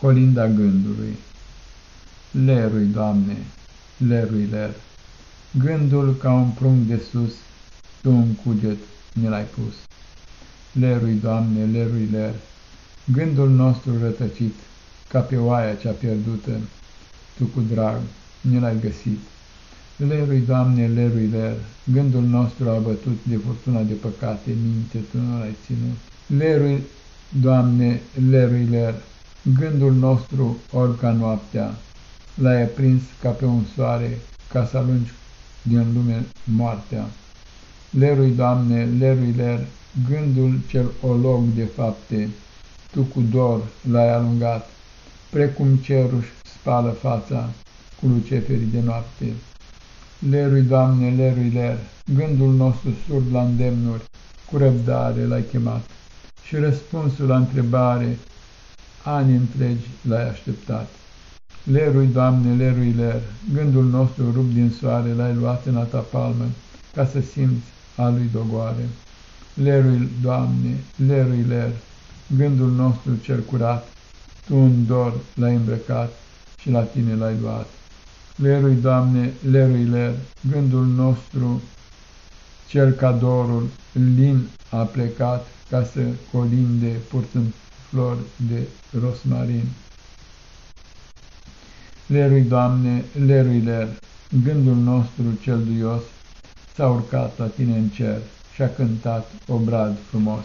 Colinda gândului Lerui, Doamne, lerui ler, Gândul ca un prunc de sus, Tu un cuget ne l-ai pus. Lerui, Doamne, lerui ler, Gândul nostru rătăcit, Ca pe oaia cea pierdută, Tu cu drag ne l-ai găsit. Lerui, Doamne, lerui ler, Gândul nostru abătut de furtuna de păcate, Minte Tu nu l-ai ținut. Lerui, Doamne, lerui ler, Gândul nostru, ori ca noaptea, l-ai aprins ca pe un soare, ca să alungi din lume moartea. Lerui, Doamne, lerui ler, gândul cel olog de fapte, Tu cu dor l-ai alungat, precum cerul spală fața cu luceferii de noapte. Lerui, Doamne, lerui ler, gândul nostru surd la îndemnuri, cu răbdare l-ai chemat și răspunsul la întrebare ani întregi l-ai așteptat. Lerui, Doamne, lerui ler, gândul nostru rup din soare l-ai luat în a ta palmă, ca să simți a lui dogoare. Lerui, Doamne, lerui ler, gândul nostru cel curat, Tu în dor l-ai îmbrăcat și la Tine l-ai luat. Lerui, Doamne, lerui ler, gândul nostru cel ca dorul lin a plecat ca să colinde purtând flori de rosmarin. Lerui, Doamne, lerui ler, gândul nostru cel duios s-a urcat la Tine în cer și-a cântat obrad frumos.